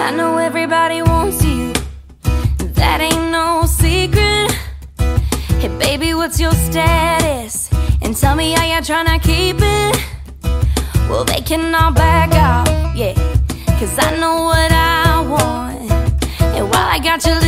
I know everybody wants you. That ain't no secret. Hey baby, what's your status? And tell me how you're trying to keep it? Well, they can all back off, yeah. Cause I know what I want. And while I got you